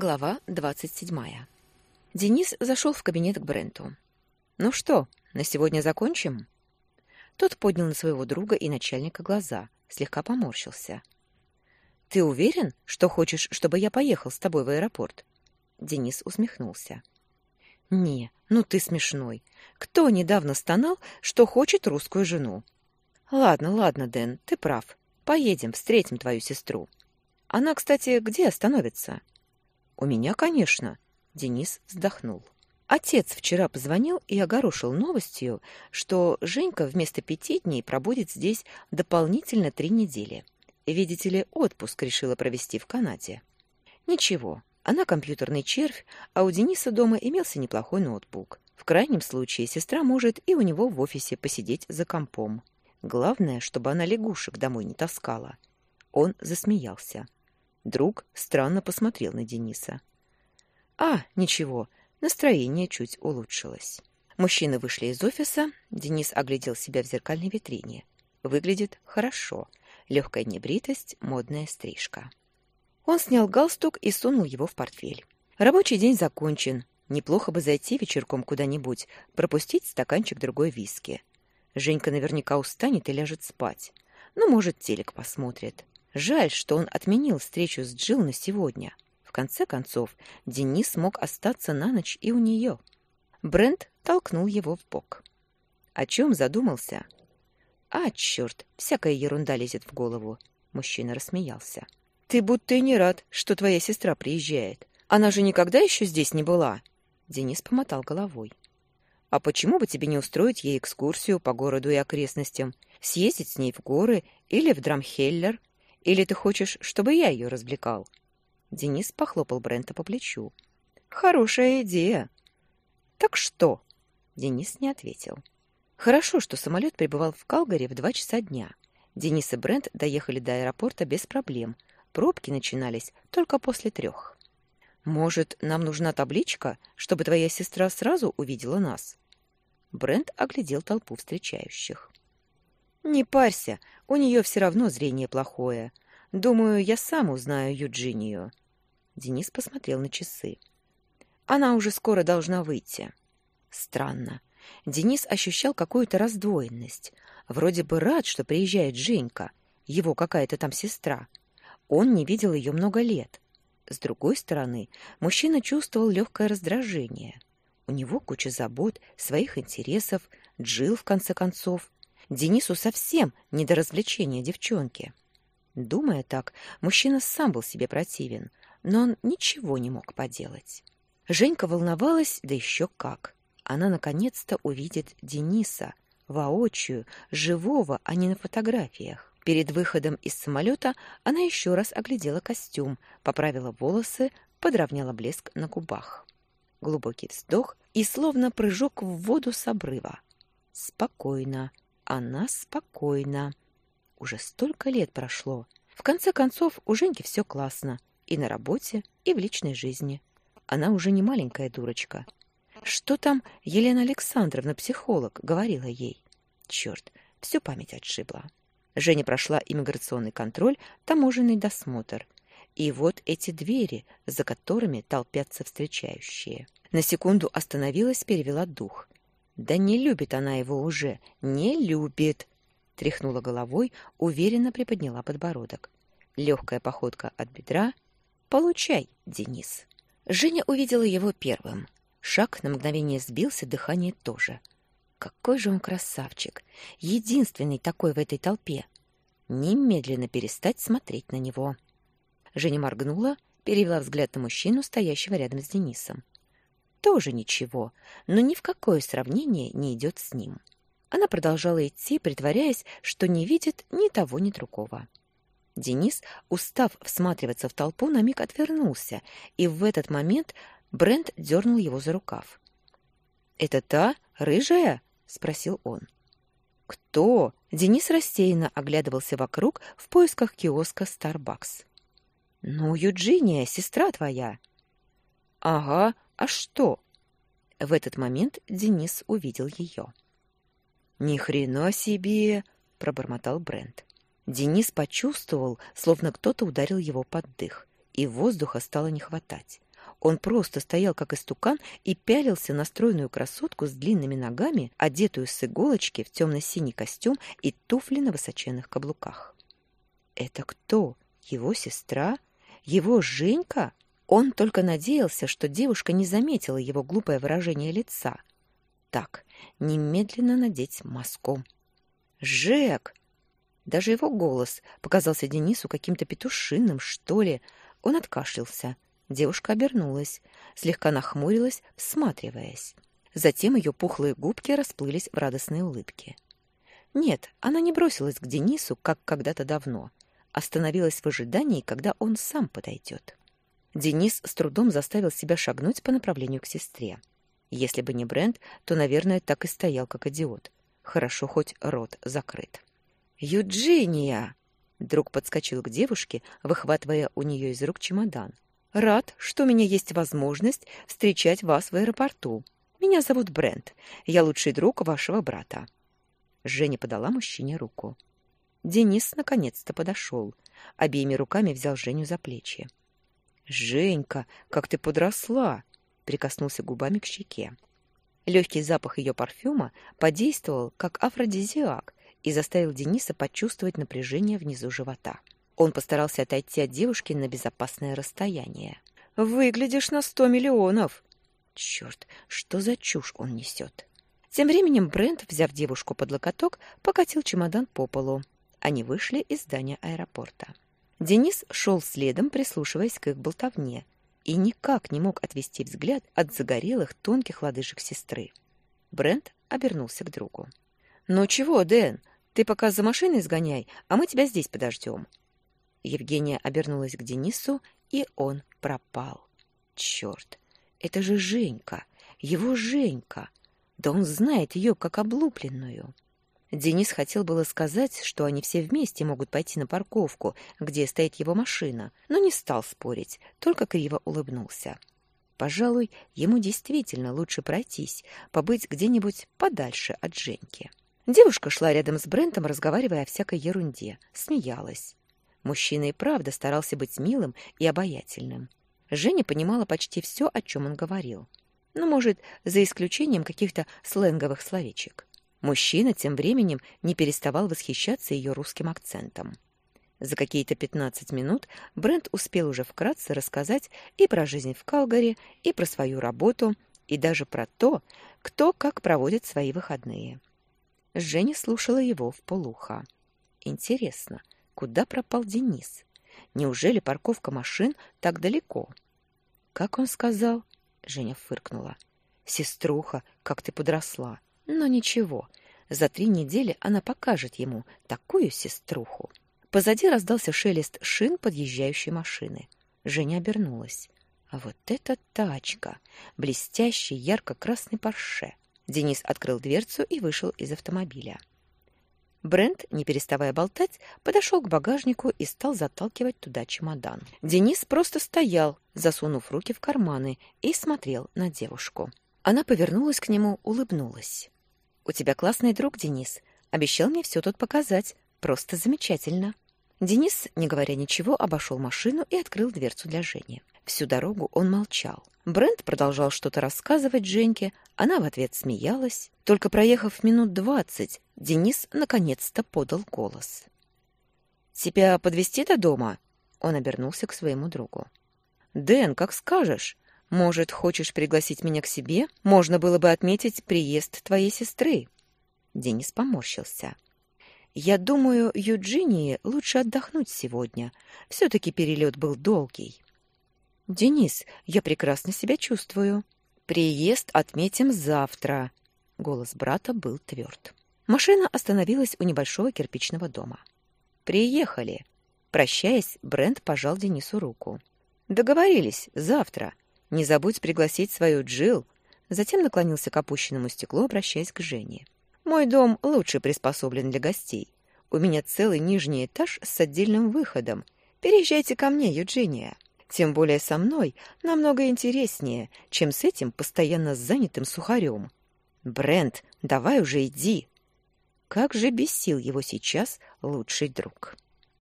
Глава двадцать седьмая. Денис зашел в кабинет к Бренту. «Ну что, на сегодня закончим?» Тот поднял на своего друга и начальника глаза, слегка поморщился. «Ты уверен, что хочешь, чтобы я поехал с тобой в аэропорт?» Денис усмехнулся. «Не, ну ты смешной. Кто недавно стонал, что хочет русскую жену?» «Ладно, ладно, Дэн, ты прав. Поедем, встретим твою сестру. Она, кстати, где остановится?» «У меня, конечно», — Денис вздохнул. Отец вчера позвонил и огорошил новостью, что Женька вместо пяти дней пробудет здесь дополнительно три недели. Видите ли, отпуск решила провести в Канаде. Ничего, она компьютерный червь, а у Дениса дома имелся неплохой ноутбук. В крайнем случае сестра может и у него в офисе посидеть за компом. Главное, чтобы она лягушек домой не таскала. Он засмеялся. Друг странно посмотрел на Дениса. А, ничего, настроение чуть улучшилось. Мужчины вышли из офиса, Денис оглядел себя в зеркальной витрине. Выглядит хорошо. Легкая небритость, модная стрижка. Он снял галстук и сунул его в портфель. Рабочий день закончен. Неплохо бы зайти вечерком куда-нибудь, пропустить стаканчик другой виски. Женька наверняка устанет и ляжет спать. Ну, может, телек посмотрит. Жаль, что он отменил встречу с Джилл на сегодня. В конце концов, Денис мог остаться на ночь и у нее. Брент толкнул его в бок. О чем задумался? А, черт, всякая ерунда лезет в голову. Мужчина рассмеялся. Ты будто и не рад, что твоя сестра приезжает. Она же никогда еще здесь не была. Денис помотал головой. А почему бы тебе не устроить ей экскурсию по городу и окрестностям, съездить с ней в горы или в Драмхеллер? Или ты хочешь, чтобы я ее развлекал?» Денис похлопал Брента по плечу. «Хорошая идея». «Так что?» Денис не ответил. Хорошо, что самолет прибывал в Калгари в два часа дня. Денис и Брент доехали до аэропорта без проблем. Пробки начинались только после трех. «Может, нам нужна табличка, чтобы твоя сестра сразу увидела нас?» Брент оглядел толпу встречающих. «Не парься, у нее все равно зрение плохое. Думаю, я сам узнаю Юджинию». Денис посмотрел на часы. «Она уже скоро должна выйти». Странно. Денис ощущал какую-то раздвоенность. Вроде бы рад, что приезжает Женька, его какая-то там сестра. Он не видел ее много лет. С другой стороны, мужчина чувствовал легкое раздражение. У него куча забот, своих интересов, Джил в конце концов. Денису совсем не до развлечения девчонки. Думая так, мужчина сам был себе противен, но он ничего не мог поделать. Женька волновалась, да еще как. Она наконец-то увидит Дениса, воочию, живого, а не на фотографиях. Перед выходом из самолета она еще раз оглядела костюм, поправила волосы, подровняла блеск на губах. Глубокий вздох и словно прыжок в воду с обрыва. Спокойно, она спокойна. Уже столько лет прошло. В конце концов, у Женьки все классно. И на работе, и в личной жизни. Она уже не маленькая дурочка. Что там Елена Александровна, психолог, говорила ей? Черт, всю память отшибла. Женя прошла иммиграционный контроль, таможенный досмотр. И вот эти двери, за которыми толпятся встречающие. На секунду остановилась, перевела дух. Да не любит она его уже, не любит. Тряхнула головой, уверенно приподняла подбородок. Легкая походка от бедра. Получай, Денис. Женя увидела его первым. Шаг на мгновение сбился, дыхание тоже. Какой же он красавчик! Единственный такой в этой толпе. Немедленно перестать смотреть на него. Женя моргнула, перевела взгляд на мужчину, стоящего рядом с Денисом тоже ничего, но ни в какое сравнение не идет с ним. Она продолжала идти, притворяясь, что не видит ни того, ни другого. Денис, устав всматриваться в толпу, на миг отвернулся, и в этот момент Брент дернул его за рукав. «Это та, рыжая?» — спросил он. «Кто?» — Денис рассеянно оглядывался вокруг в поисках киоска «Старбакс». «Ну, Юджиния, сестра твоя». «Ага, а что? В этот момент Денис увидел ее. Ни хрена себе, пробормотал Брент. Денис почувствовал, словно кто-то ударил его под дых, и воздуха стало не хватать. Он просто стоял как истукан и пялился на стройную красотку с длинными ногами, одетую с иголочки в темно-синий костюм и туфли на высоченных каблуках. Это кто? Его сестра? Его Женька? Он только надеялся, что девушка не заметила его глупое выражение лица. Так, немедленно надеть маску. «Жек!» Даже его голос показался Денису каким-то петушиным, что ли. Он откашлялся. Девушка обернулась, слегка нахмурилась, всматриваясь. Затем ее пухлые губки расплылись в радостной улыбке. Нет, она не бросилась к Денису, как когда-то давно. Остановилась в ожидании, когда он сам подойдет. Денис с трудом заставил себя шагнуть по направлению к сестре. Если бы не Брент, то, наверное, так и стоял, как идиот. Хорошо, хоть рот закрыт. «Юджиния!» Друг подскочил к девушке, выхватывая у нее из рук чемодан. «Рад, что у меня есть возможность встречать вас в аэропорту. Меня зовут Брент. Я лучший друг вашего брата». Женя подала мужчине руку. Денис наконец-то подошел. Обеими руками взял Женю за плечи. «Женька, как ты подросла!» прикоснулся губами к щеке. Легкий запах ее парфюма подействовал как афродизиак и заставил Дениса почувствовать напряжение внизу живота. Он постарался отойти от девушки на безопасное расстояние. «Выглядишь на сто миллионов!» Черт, что за чушь он несет? Тем временем Брент, взяв девушку под локоток, покатил чемодан по полу. Они вышли из здания аэропорта. Денис шел следом, прислушиваясь к их болтовне, и никак не мог отвести взгляд от загорелых тонких лодыжек сестры. Брент обернулся к другу. «Ну чего, Дэн, ты пока за машиной сгоняй, а мы тебя здесь подождем». Евгения обернулась к Денису, и он пропал. «Черт, это же Женька, его Женька! Да он знает ее как облупленную!» Денис хотел было сказать, что они все вместе могут пойти на парковку, где стоит его машина, но не стал спорить, только криво улыбнулся. Пожалуй, ему действительно лучше пройтись, побыть где-нибудь подальше от Женьки. Девушка шла рядом с Брентом, разговаривая о всякой ерунде, смеялась. Мужчина и правда старался быть милым и обаятельным. Женя понимала почти все, о чем он говорил. Ну, может, за исключением каких-то сленговых словечек. Мужчина тем временем не переставал восхищаться ее русским акцентом. За какие-то пятнадцать минут Брент успел уже вкратце рассказать и про жизнь в Калгари, и про свою работу, и даже про то, кто как проводит свои выходные. Женя слушала его в полухо. Интересно, куда пропал Денис? Неужели парковка машин так далеко? Как он сказал? Женя фыркнула. Сеструха, как ты подросла. Но ничего, за три недели она покажет ему такую сеструху. Позади раздался шелест шин подъезжающей машины. Женя обернулась. А вот эта тачка! Блестящий ярко-красный парше. Денис открыл дверцу и вышел из автомобиля. Брент, не переставая болтать, подошел к багажнику и стал заталкивать туда чемодан. Денис просто стоял, засунув руки в карманы, и смотрел на девушку. Она повернулась к нему, улыбнулась. «У тебя классный друг, Денис. Обещал мне все тут показать. Просто замечательно». Денис, не говоря ничего, обошел машину и открыл дверцу для Жени. Всю дорогу он молчал. Брент продолжал что-то рассказывать Женьке, она в ответ смеялась. Только проехав минут двадцать, Денис наконец-то подал голос. «Тебя подвезти до дома?» Он обернулся к своему другу. «Дэн, как скажешь. Может, хочешь пригласить меня к себе? Можно было бы отметить приезд твоей сестры. Денис поморщился. Я думаю, Юджинии лучше отдохнуть сегодня. Все-таки перелет был долгий. Денис, я прекрасно себя чувствую. Приезд отметим завтра. Голос брата был тверд. Машина остановилась у небольшого кирпичного дома. Приехали. Прощаясь, Брент пожал Денису руку. Договорились, завтра. Не забудь пригласить свою Джил. Затем наклонился к опущенному стеклу, обращаясь к Жене. Мой дом лучше приспособлен для гостей. У меня целый нижний этаж с отдельным выходом. Переезжайте ко мне, Юджиния. Тем более со мной намного интереснее, чем с этим постоянно занятым сухарем. Брент, давай уже иди. Как же бесил его сейчас лучший друг.